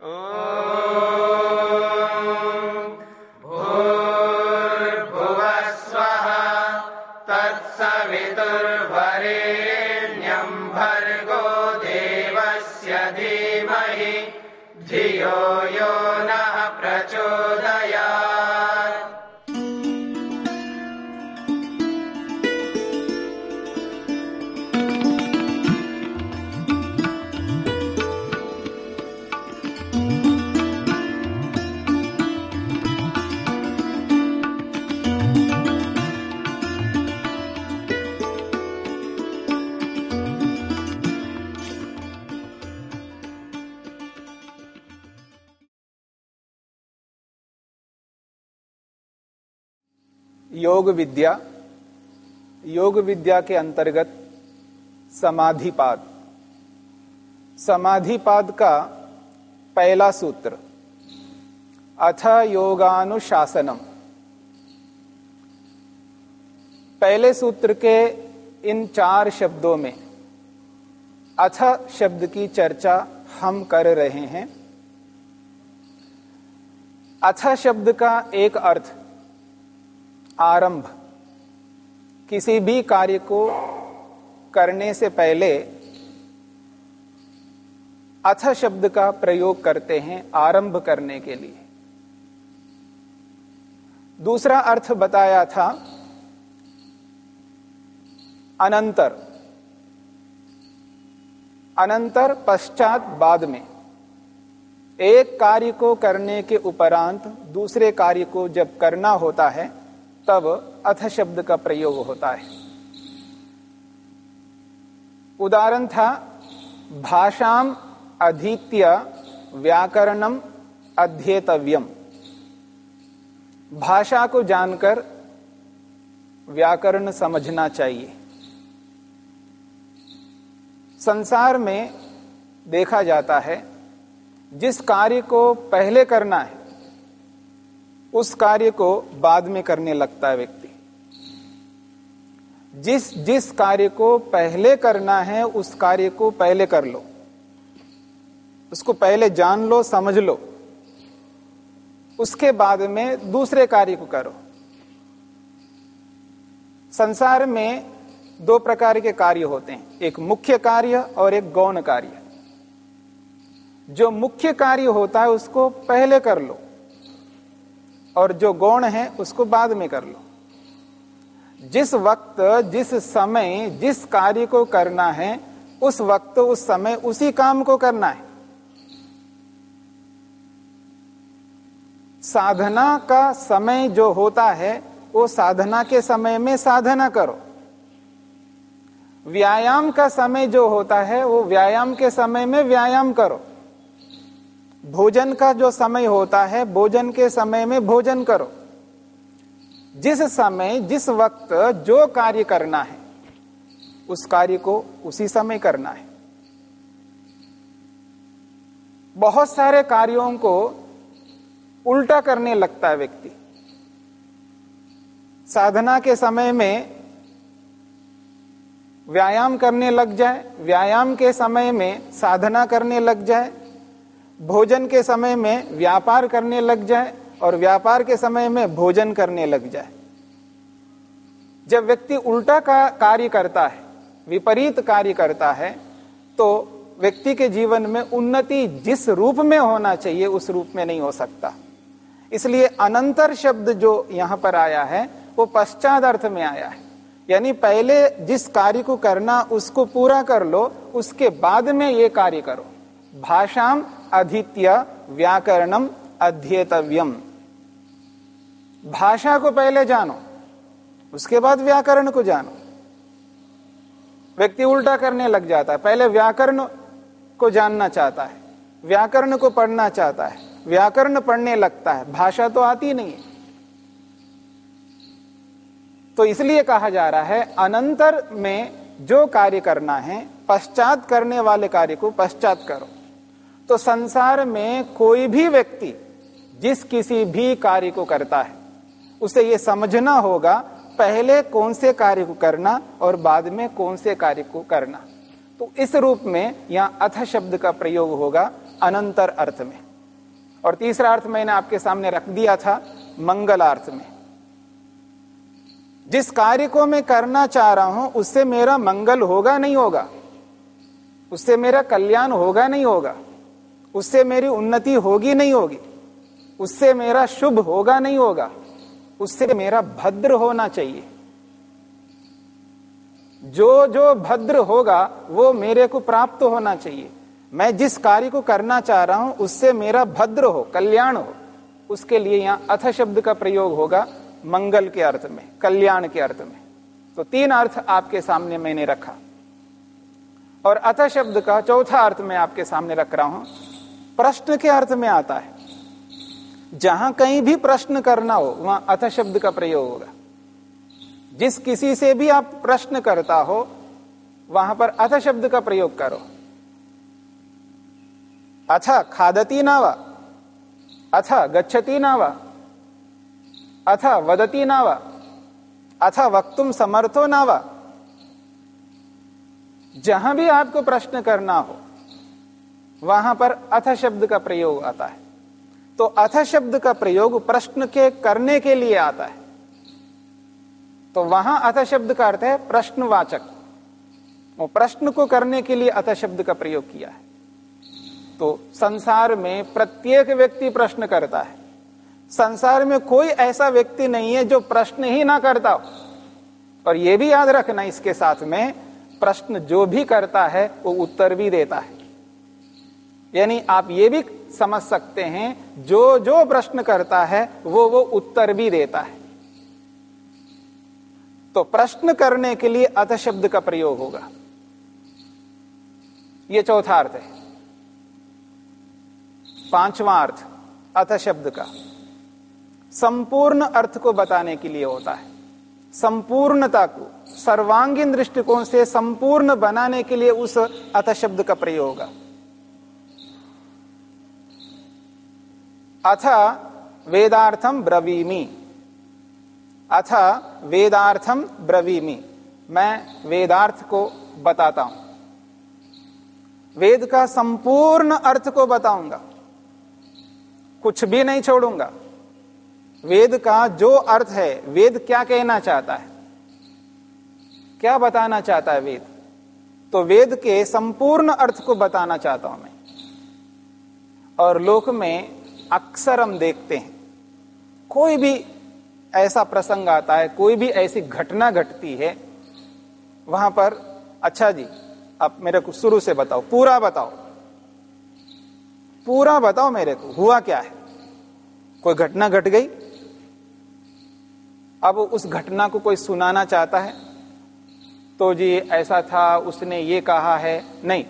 Oh. योग विद्या योग विद्या के अंतर्गत समाधिपाद। समाधिपाद का पहला सूत्र, अथ योगानुशासनम। पहले सूत्र के इन चार शब्दों में अथ शब्द की चर्चा हम कर रहे हैं। अथ शब्द का एक अर्थ आरंभ। किसी भी कार्य को करने से पहले अथ शब्द का प्रयोग करते हैं आरंभ करने के लिए। दूसरा अर्थ बताया था, अनंतर। अनंतर पश्चात बाद में। एक कार्य को करने के उपरांत दूसरे कार्य को जब करना होता है तब अथ शब्द का प्रयोग होता है। उदाहरण था, भाषाम अधीत्य व्याकरणम अध्येतव्यम। भाषा को जानकर व्याकरण समझना चाहिए। संसार में देखा जाता है, जिस कार्य को पहले करना है उस कार्य को बाद में करने लगता है व्यक्ति। जिस जिस कार्य को पहले करना है, उस कार्य को पहले कर लो। उसको पहले जान लो, समझ लो। उसके बाद में दूसरे कार्य को करो। संसार में दो प्रकार के कार्य होते हैं। एक मुख्य कार्य और एक गौण कार्य। जो मुख्य कार्य होता है, उसको पहले कर लो। और जो गौण है, उसको बाद में कर लो। जिस वक्त, जिस समय, जिस कार्य को करना है, उस वक्त, उस समय, उसी काम को करना है। साधना का समय जो होता है, वो साधना के समय में साधना करो। व्यायाम का समय जो होता है, वो व्यायाम के समय में व्यायाम करो। भोजन का जो समय होता है, भोजन के समय में भोजन करो। जिस समय, जिस वक्त जो कार्य करना है, उस कार्य को उसी समय करना है। बहुत सारे कार्यों को उल्टा करने लगता है व्यक्ति। साधना के समय में व्यायाम करने लग जाए, व्यायाम के समय में साधना करने लग जाए भोजन के समय में व्यापार करने लग जाए और व्यापार के समय में भोजन करने लग जाए। जब व्यक्ति उल्टा का कार्य करता है, विपरीत कार्य करता है तो व्यक्ति के जीवन में उन्नति जिस रूप में होना चाहिए, उस रूप में नहीं हो सकता। इसलिए अनंतर शब्द जो यहाँ पर आया है, वो पश्चात अर्थ में आया है। यानी पहले जिस कार्य को करना, उसको पूरा कर लो, उसके बाद में ये कार्य करो। भाषाम अधित्य व्याकरणम अध्येतव्यम। भाषा को पहले जानो, उसके बाद व्याकरण को जानो। व्यक्ति उल्टा करने लग जाता है, पहले व्याकरण को जानना चाहता है, व्याकरण को पढ़ना चाहता है, व्याकरण पढ़ने लगता है, भाषा तो आती नहीं है। तो इसलिए कहा जा रहा है, अनंतर में जो कार्य करना है, पश्चात करने वाले कार्य को पश्चात करो। तो संसार में कोई भी व्यक्ति जिस किसी भी कार्य को करता है, उसे यह समझना होगा, पहले कौन से कार्य को करना और बाद में कौन से कार्य को करना। तो इस रूप में यहाँ अथ शब्द का प्रयोग होगा अनंतर अर्थ में। और तीसरा अर्थ मैंने आपके सामने रख दिया था, मंगलार्थ में। जिस कार्य को मैं करना चाह रहा हूँ, उससे मेरा मंगल होगा नहीं होगा? उससे मेरा कल्याण होगा नहीं होगा? उससे मेरी उन्नति होगी नहीं होगी, उससे मेरा शुभ होगा नहीं होगा, उससे मेरा भद्र होना चाहिए। जो जो भद्र होगा, वो मेरे को प्राप्त होना चाहिए। मैं जिस कार्य को करना चाह रहा हूँ, उससे मेरा भद्र हो, कल्याण हो। उसके लिए यहाँ अथ शब्द का प्रयोग होगा, मंगल के अर्थ में, कल्याण के अर्थ में। तो तीन अर्थ आपके सामने मैंने रखा। और अथ शब्द का चौथा अर्थ मैं आपके सामने रख रहा हूँ प्रश्न के अर्थ में आता है। जहाँ कहीं भी प्रश्न करना हो, वहाँ अथ शब्द का प्रयोग होगा। जिस किसी से भी आप प्रश्न करता हो, वहाँ पर अथ शब्द का प्रयोग करो। अच्छा खादती ना नावा, अथ गच्छती नावा, अथ वदती ना नावा, अथ वक्तुम समर्थो नावा। जहाँ भी आपको प्रश्न करना हो वहाँ पर अथ शब्द का प्रयोग आता है। तो अथ शब्द का प्रयोग प्रश्न के करने के लिए आता है। तो वहाँ अथ शब्द का अर्थ है प्रश्नवाचक। वो प्रश्न को करने के लिए अथ शब्द का प्रयोग किया है। तो संसार में प्रत्येक व्यक्ति प्रश्न करता है। संसार में कोई ऐसा व्यक्ति नहीं है जो प्रश्न ही ना करता हो। और यह भी याद रखना इसके साथ में, प्रश्न जो भी करता है, वो उत्तर भी देता है। यानी आप ये भी समझ सकते हैं, जो जो प्रश्न करता है, वो वो उत्तर भी देता है। तो प्रश्न करने के लिए अथ शब्द का प्रयोग होगा। यह चौथा अर्थ है। पांचवा अर्थ, अथ शब्द का। संपूर्ण अर्थ को बताने के लिए होता है। संपूर्णता को, सर्वांगीण दृष्टिकोण से संपूर्ण बनाने के लिए उस अथ शब्द का प्रयोग होगा। अथ वेदार्थम ब्रवीमी। अथ वेदार्थम ब्रवीमी। मैं वेदार्थ को बताता हूँ। वेद का संपूर्ण अर्थ को बताऊँगा। कुछ भी नहीं छोड़ूँगा। वेद का जो अर्थ है, वेद क्या कहना चाहता है? क्या बताना चाहता है वेद? तो वेद के संपूर्ण अर्थ को बताना चाहता हूँ मैं। और लोक में अक्सर हम देखते हैं। कोई भी ऐसा प्रसंग आता है, कोई भी ऐसी घटना घटती है, वहाँ पर अच्छा जी आप मेरे को शुरू से बताओ, पूरा बताओ। पूरा बताओ मेरे को, हुआ क्या है? कोई घटना घट गई? अब उस घटना को कोई सुनाना चाहता है? तो जी, ऐसा था, उसने ये कहा है, नहीं,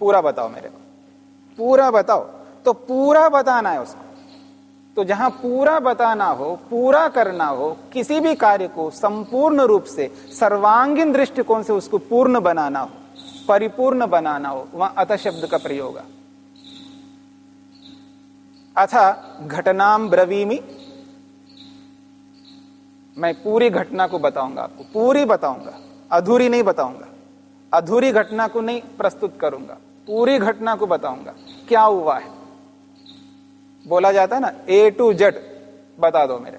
पूरा बताओ मेरे को, पूरा बताओ। तो पूरा बताना है उसको। तो जहाँ पूरा बताना हो, पूरा करना हो, किसी भी कार्य को संपूर्ण रूप से, सर्वांगीण दृष्टिकोण से उसको पूर्ण बनाना हो, परिपूर्ण बनाना हो, वहाँ अत शब्द का प्रयोग अथा घटनाम ब्रवीमी। मैं पूरी घटना को बताऊँगा आपको, पूरी बताऊँगा, अधूरी नहीं बताऊँगा, अधूरी घटना को नहीं प्रस्तुत करूँगा, पूरी घटना को बताऊँगा, क्या हुआ है? बोला जाता है ना ए टू जेड बता दो मेरे।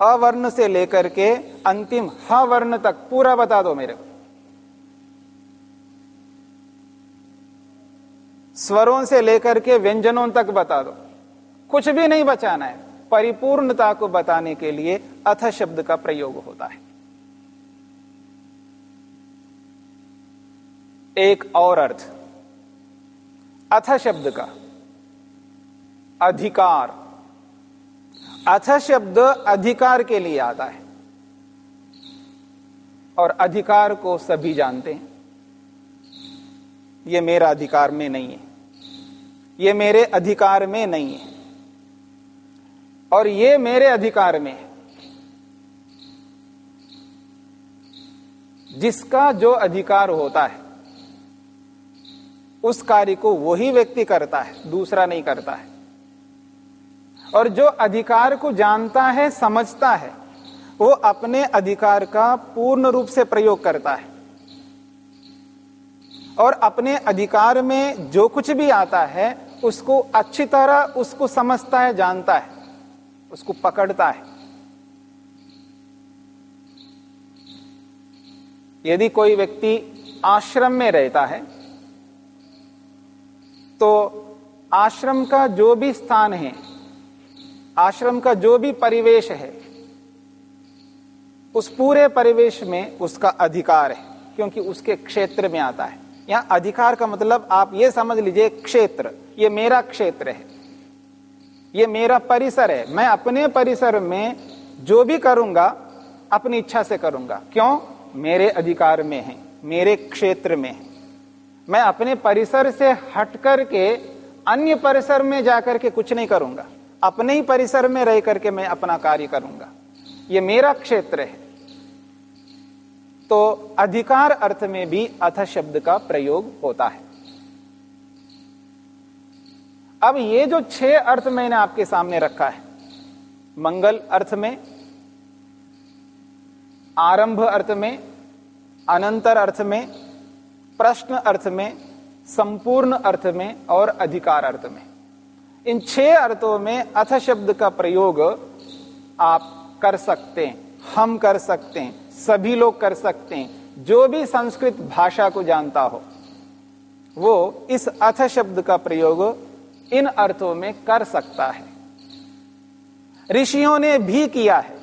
अवर्ण से लेकर के अंतिम ह वर्ण तक, पूरा बता दो मेरे को। स्वरों से लेकर के व्यंजनों तक बता दो। कुछ भी नहीं बचाना है। परिपूर्णता को बताने के लिए अथ शब्द का प्रयोग होता है। एक और अर्थ। अथ शब्द का। अधिकार। अथ शब्द अधिकार के लिए आता है। और अधिकार को सभी जानते हैं। यह मेरा अधिकार में नहीं है। ये मेरे अधिकार में नहीं है। और ये मेरे अधिकार में है। जिसका जो अधिकार होता है, उस कार्य को वही व्यक्ति करता है, दूसरा नहीं करता है। और जो अधिकार को जानता है, समझता है, वो अपने अधिकार का पूर्ण रूप से प्रयोग करता है। और अपने अधिकार में जो कुछ भी आता है, उसको अच्छी तरह उसको समझता है, जानता है, उसको पकड़ता है। यदि कोई व्यक्ति आश्रम में रहता है तो आश्रम का जो भी स्थान है आश्रम का जो भी परिवेश है, उस पूरे परिवेश में उसका अधिकार है, क्योंकि उसके क्षेत्र में आता है। यहाँ अधिकार का मतलब आप ये समझ लीजिए, क्षेत्र, ये मेरा क्षेत्र है, ये मेरा परिसर है, मैं अपने परिसर में जो भी करूँगा, अपनी इच्छा से करूँगा। क्यों? मेरे अधिकार में है, मेरे क्षेत्र में है। मैं अपने परिसर से हट करके अन्य परिसर में जाकर के कुछ नहीं करूँगा। अपने ही परिसर में रह करके मैं अपना कार्य करूँगा। ये मेरा क्षेत्र है। तो अधिकार अर्थ में भी अथ शब्द का प्रयोग होता है। अब ये जो छह अर्थ मैंने आपके सामने रखा है, मंगल अर्थ में, आरंभ अर्थ में, अनंतर अर्थ में, प्रश्न अर्थ में, संपूर्ण अर्थ में और अधिकार अर्थ में। इन छह अर्थों में अथ शब्द का प्रयोग आप कर सकते हैं, हम कर सकते हैं, सभी लोग कर सकते हैं, जो भी संस्कृत भाषा को जानता हो, वो इस अथ शब्द का प्रयोग इन अर्थों में कर सकता है। ऋषियों ने भी किया है।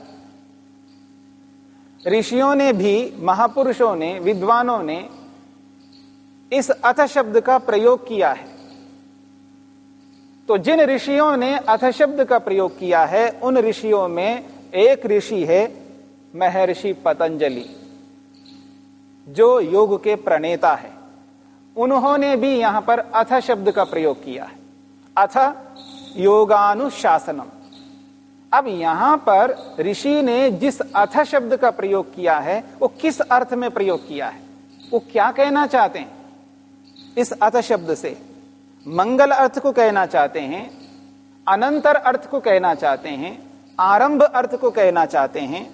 ऋषियों ने भी, महापुरुषों ने, विद्वानों ने इस अथ शब्द का प्रयोग किया है। तो जिन ऋषियों ने अथ शब्द का प्रयोग किया है, उन ऋषियों में एक ऋषि है महर्षि पतंजलि, जो योग के प्रणेता है। उन्होंने भी यहाँ पर अथ शब्द का प्रयोग किया है। अथ योगानुशासनम। अब यहाँ पर ऋषि ने जिस अथ शब्द का प्रयोग किया है, वो किस अर्थ में प्रयोग किया है? वो क्या कहना चाहते हैं इस अथ शब्द से? मंगल अर्थ को कहना चाहते हैं, अनंतर अर्थ को कहना चाहते हैं, आरंभ अर्थ को कहना चाहते हैं,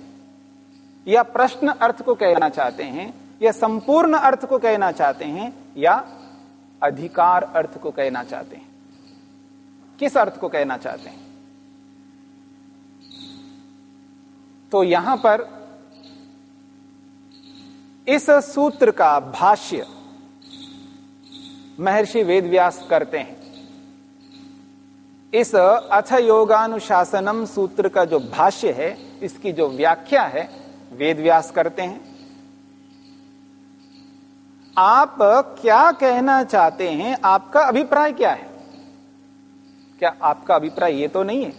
या प्रश्न अर्थ को कहना चाहते हैं, या संपूर्ण अर्थ को कहना चाहते हैं, या अधिकार अर्थ को कहना चाहते हैं। किस अर्थ को कहना चाहते हैं? तो यहाँ पर इस सूत्र का भाष्य महर्षि वेदव्यास करते हैं। इस अथ योगानुशासनम सूत्र का जो भाष्य है, इसकी जो व्याख्या है, वेदव्यास करते हैं। आप क्या कहना चाहते हैं? आपका अभिप्राय क्या है? क्या आपका अभिप्राय ये तो नहीं है?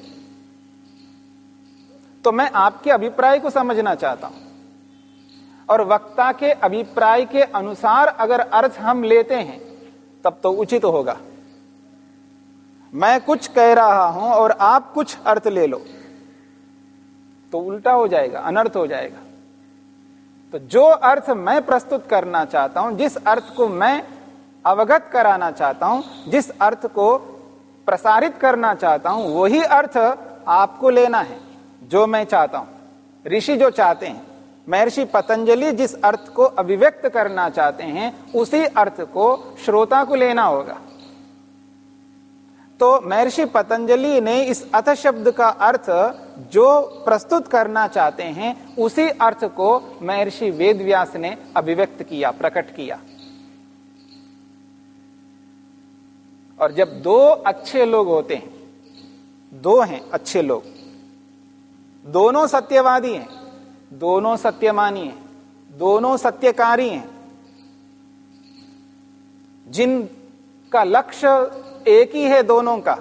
तो मैं आपके अभिप्राय को समझना चाहता हूँ। और वक्ता के अभिप्राय के अनुसार अगर अर्थ हम लेते हैं तब तो उचित तो होगा। मैं कुछ कह रहा हूँ और आप कुछ अर्थ ले लो। तो उल्टा हो जाएगा, अनर्थ हो जाएगा। तो जो अर्थ मैं प्रस्तुत करना चाहता हूँ, जिस अर्थ को मैं अवगत कराना चाहता हूँ, जिस अर्थ को प्रसारित करना चाहता हूँ, वही अर्थ आपको लेना है, जो मैं चाहता हूँ। ऋषि जो चाहते हैं महर्षि पतंजलि जिस अर्थ को अभिव्यक्त करना चाहते हैं, उसी अर्थ को श्रोता को लेना होगा। तो महर्षि पतंजलि ने इस अथ शब्द का अर्थ जो प्रस्तुत करना चाहते हैं, उसी अर्थ को महर्षि वेदव्यास ने अभिव्यक्त किया, प्रकट किया। और जब दो अच्छे लोग होते हैं, दो हैं अच्छे लोग, दोनों सत्यवादी हैं दोनों सत्यमानी हैं, दोनों सत्यकारी हैं। जिनका लक्ष्य एक ही है दोनों का,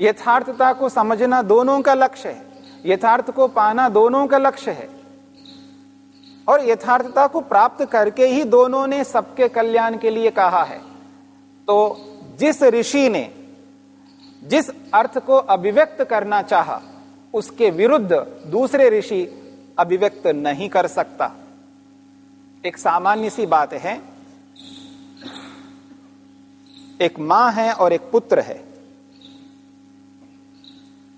यथार्थता को समझना दोनों का लक्ष्य है, यथार्थ को पाना दोनों का लक्ष्य है, और यथार्थता को प्राप्त करके ही दोनों ने सबके कल्याण के लिए कहा है। तो जिस ऋषि ने जिस अर्थ को अभिव्यक्त करना चाहा उसके विरुद्ध दूसरे ऋषि अभिव्यक्त नहीं कर सकता। एक सामान्य सी बात है, एक माँ है और एक पुत्र है।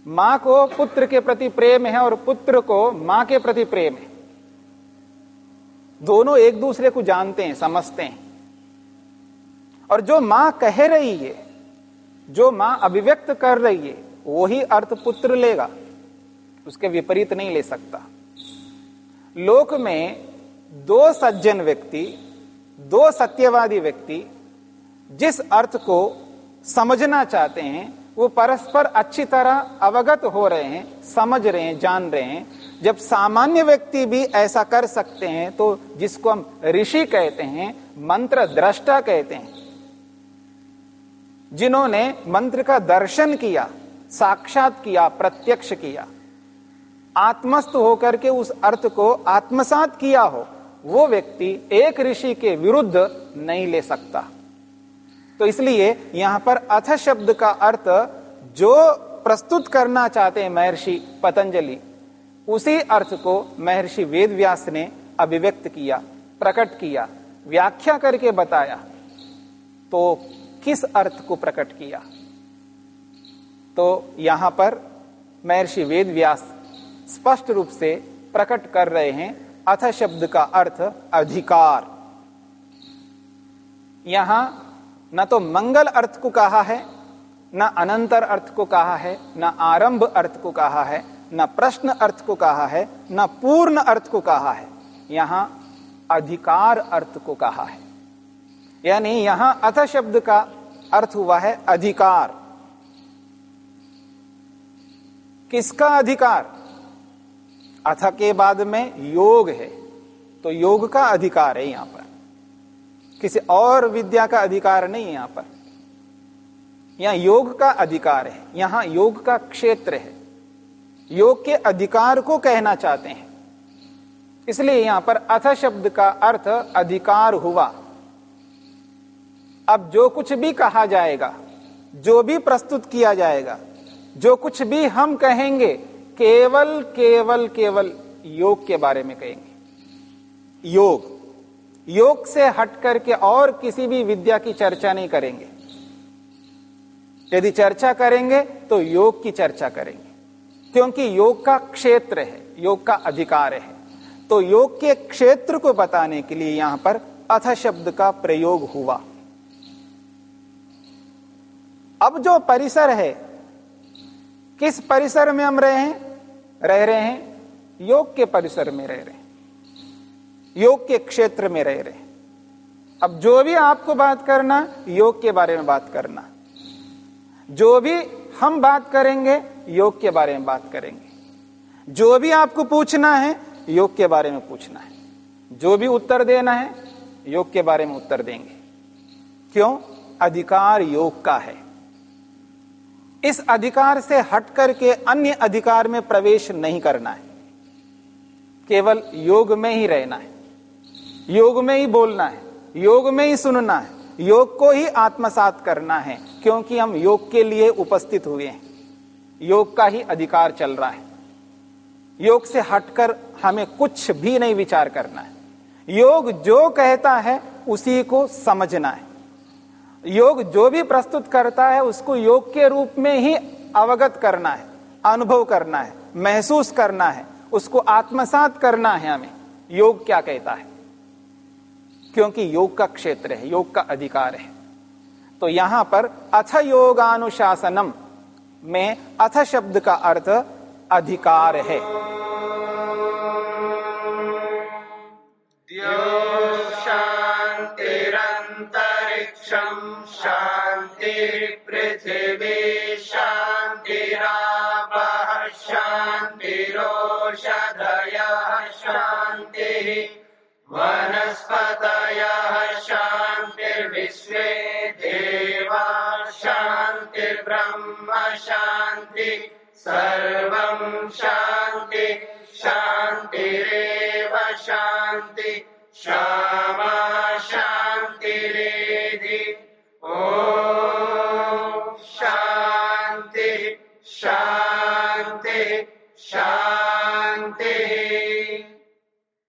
माँ को पुत्र के प्रति प्रेम है और पुत्र को माँ के प्रति प्रेम है। दोनों एक दूसरे को जानते हैं, समझते हैं। और जो माँ कह रही है, जो माँ अभिव्यक्त कर रही है वही अर्थ पुत्र लेगा। उसके विपरीत नहीं ले सकता। लोक में दो सज्जन व्यक्ति, दो सत्यवादी व्यक्ति, जिस अर्थ को समझना चाहते हैं, वो परस्पर अच्छी तरह अवगत हो रहे हैं, समझ रहे हैं, जान रहे हैं। जब सामान्य व्यक्ति भी ऐसा कर सकते हैं तो जिसको हम ऋषि कहते हैं, मंत्र दृष्टा कहते हैं, जिन्होंने मंत्र का दर्शन किया, साक्षात किया, प्रत्यक्ष किया आत्मस्थ होकर के उस अर्थ को आत्मसात किया हो, वो व्यक्ति एक ऋषि के विरुद्ध नहीं ले सकता। तो इसलिए यहाँ पर अथ शब्द का अर्थ, जो प्रस्तुत करना चाहते हैं महर्षि पतंजलि, उसी अर्थ को महर्षि वेदव्यास ने अभिव्यक्त किया, प्रकट किया, व्याख्या करके बताया। तो किस अर्थ को प्रकट किया? तो यहाँ पर महर्षि वेदव्यास स्पष्ट रूप से प्रकट कर रहे हैं अथ शब्द का अर्थ अधिकार। यहाँ न तो मंगल अर्थ को कहा है, न अनंतर अर्थ को कहा है, न आरंभ अर्थ को कहा है, न प्रश्न अर्थ को कहा है, न पूर्ण अर्थ को कहा है। यहाँ अधिकार अर्थ को कहा है। यानी यहाँ अथ शब्द का अर्थ हुआ है अधिकार। किसका अधिकार? अथ के बाद में योग है तो योग का अधिकार है यहाँ पर। किसी और विद्या का अधिकार नहीं है यहाँ पर। यहाँ योग का अधिकार है, यहाँ योग का क्षेत्र है। योग के अधिकार को कहना चाहते हैं। इसलिए यहाँ पर अथ शब्द का अर्थ अधिकार हुआ। अब जो कुछ भी कहा जाएगा, जो भी प्रस्तुत किया जाएगा, जो कुछ भी हम कहेंगे केवल केवल केवल योग के बारे में कहेंगे। योग। योग से हट करके और किसी भी विद्या की चर्चा नहीं करेंगे। यदि चर्चा करेंगे तो योग की चर्चा करेंगे। क्योंकि योग का क्षेत्र है, योग का अधिकार है। तो योग के क्षेत्र को बताने के लिए यहाँ पर अथ शब्द का प्रयोग हुआ। अब जो परिसर है, किस परिसर में हम रहे हैं? रह रहे हैं, योग के परिसर में रह रहे हैं, योग के क्षेत्र में रह रहे हैं। अब जो भी आपको बात करना, योग के बारे में बात करना। जो भी हम बात करेंगे, योग के बारे में बात करेंगे। जो भी आपको पूछना है, योग के बारे में पूछना है। जो भी उत्तर देना है, योग के बारे में उत्तर देंगे। क्यों? अधिकार योग का है। इस अधिकार से हट करके अन्य अधिकार में प्रवेश नहीं करना है। केवल योग में ही रहना है। योग में ही बोलना है। योग में ही सुनना है। योग को ही आत्मसात करना है, क्योंकि हम योग के लिए उपस्थित हुए हैं। योग का ही अधिकार चल रहा है। योग से हटकर हमें कुछ भी नहीं विचार करना है। योग जो कहता है, उसी को समझना है। योग जो भी प्रस्तुत करता है, उसको योग के रूप में ही अवगत करना है, अनुभव करना है, महसूस करना है, उसको आत्मसात करना है हमें। योग क्या कहता है? क्योंकि योग का क्षेत्र है, योग का अधिकार है। तो यहाँ पर अथ योगानुशासनम में अथ शब्द का अर्थ अधिकार है। शांति पृथ्वी शांतिराप शांतिरोषधय शांति वनस्पत शांतिर्विश्वे देवा शांतिर्ब्रह्म शांति सर्व, शांति शांतिरेव शांति शांति